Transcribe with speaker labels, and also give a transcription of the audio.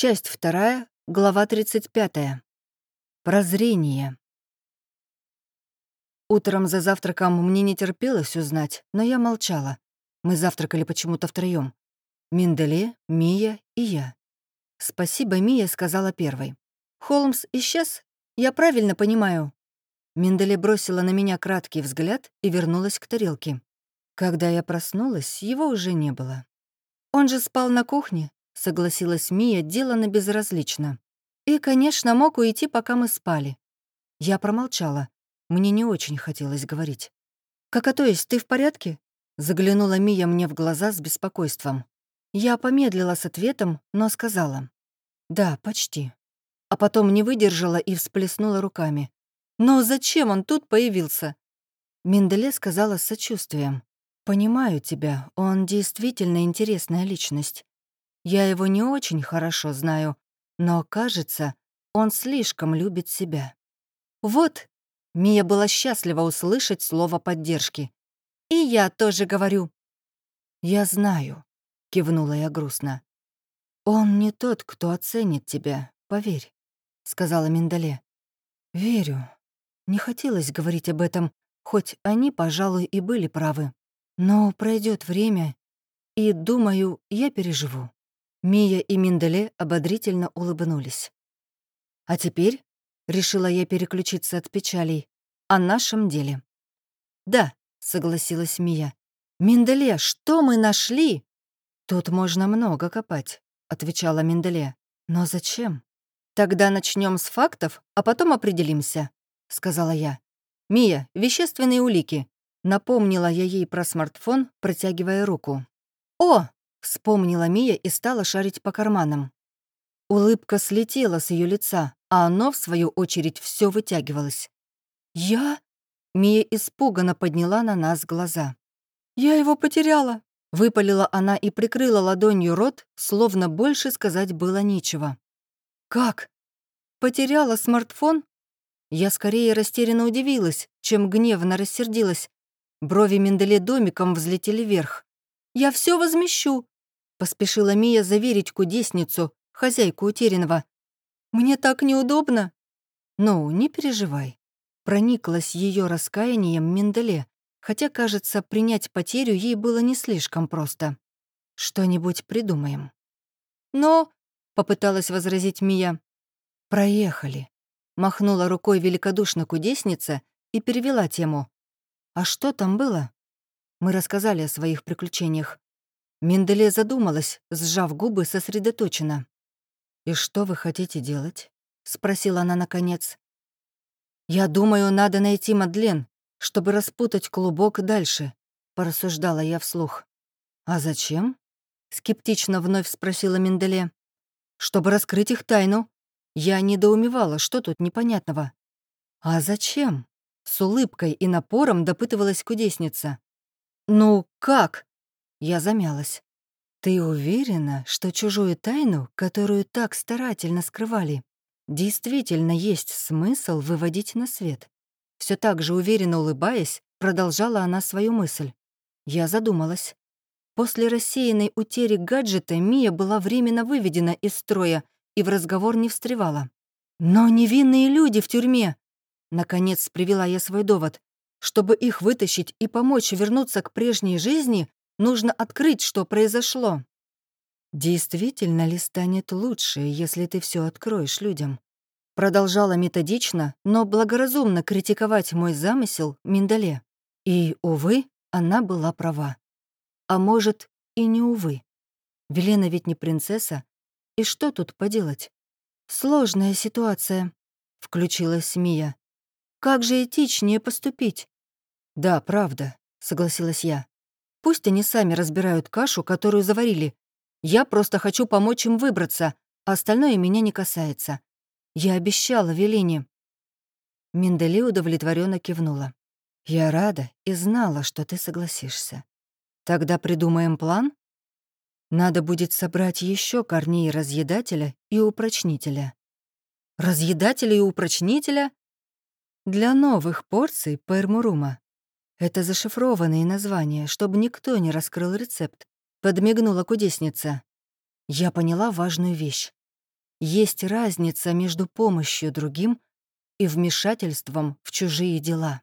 Speaker 1: Часть вторая, глава 35. Прозрение. Утром за завтраком мне не терпелось узнать, но я молчала. Мы завтракали почему-то втроем. Минделе, Мия и я. «Спасибо, Мия», — сказала первой. «Холмс исчез? Я правильно понимаю?» Минделе бросила на меня краткий взгляд и вернулась к тарелке. Когда я проснулась, его уже не было. Он же спал на кухне, — согласилась Мия, делано безразлично. «И, конечно, мог уйти, пока мы спали». Я промолчала. Мне не очень хотелось говорить. «Как, а то есть, ты в порядке?» Заглянула Мия мне в глаза с беспокойством. Я помедлила с ответом, но сказала. «Да, почти». А потом не выдержала и всплеснула руками. «Но зачем он тут появился?» Менделе сказала с сочувствием. «Понимаю тебя, он действительно интересная личность. Я его не очень хорошо знаю, но, кажется, он слишком любит себя. Вот, Мия была счастлива услышать слово поддержки. И я тоже говорю. «Я знаю», — кивнула я грустно. «Он не тот, кто оценит тебя, поверь», — сказала Миндале. «Верю. Не хотелось говорить об этом, хоть они, пожалуй, и были правы. Но пройдет время, и, думаю, я переживу». Мия и Минделе ободрительно улыбнулись. «А теперь?» — решила я переключиться от печалей. «О нашем деле». «Да», — согласилась Мия. «Минделе, что мы нашли?» «Тут можно много копать», — отвечала Минделе. «Но зачем?» «Тогда начнем с фактов, а потом определимся», — сказала я. «Мия, вещественные улики». Напомнила я ей про смартфон, протягивая руку. «О, Вспомнила Мия и стала шарить по карманам. Улыбка слетела с ее лица, а оно, в свою очередь, все вытягивалось. «Я?» Мия испуганно подняла на нас глаза. «Я его потеряла!» Выпалила она и прикрыла ладонью рот, словно больше сказать было нечего. «Как? Потеряла смартфон?» Я скорее растерянно удивилась, чем гневно рассердилась. Брови Менделе домиком взлетели вверх. «Я все возмещу!» — поспешила Мия заверить кудесницу, хозяйку утерянного. «Мне так неудобно!» «Ну, не переживай». Прониклась ее раскаянием Менделе, хотя, кажется, принять потерю ей было не слишком просто. «Что-нибудь придумаем». «Но...» — попыталась возразить Мия. «Проехали», — махнула рукой великодушно кудесница и перевела тему. «А что там было?» Мы рассказали о своих приключениях. Менделе задумалась, сжав губы сосредоточенно. «И что вы хотите делать?» — спросила она наконец. «Я думаю, надо найти Мадлен, чтобы распутать клубок дальше», — порассуждала я вслух. «А зачем?» — скептично вновь спросила Менделе. «Чтобы раскрыть их тайну. Я недоумевала, что тут непонятного». «А зачем?» — с улыбкой и напором допытывалась кудесница. «Ну, как?» Я замялась. «Ты уверена, что чужую тайну, которую так старательно скрывали, действительно есть смысл выводить на свет?» Все так же уверенно улыбаясь, продолжала она свою мысль. Я задумалась. После рассеянной утери гаджета Мия была временно выведена из строя и в разговор не встревала. «Но невинные люди в тюрьме!» Наконец привела я свой довод. Чтобы их вытащить и помочь вернуться к прежней жизни, нужно открыть, что произошло. Действительно ли станет лучше, если ты все откроешь людям? Продолжала методично, но благоразумно критиковать мой замысел Миндале. И, увы, она была права. А может, и не увы. Велена ведь не принцесса. И что тут поделать? Сложная ситуация, — включилась Мия. Как же этичнее поступить? Да, правда, согласилась я. Пусть они сами разбирают кашу, которую заварили. Я просто хочу помочь им выбраться, а остальное меня не касается. Я обещала Велине. Миндали удовлетворенно кивнула. «Я рада и знала, что ты согласишься. Тогда придумаем план? Надо будет собрать еще корней разъедателя и упрочнителя». «Разъедателя и упрочнителя?» «Для новых порций пермурума», это зашифрованные названия, чтобы никто не раскрыл рецепт. Подмигнула кудесница. Я поняла важную вещь. Есть разница между помощью другим и вмешательством в чужие дела.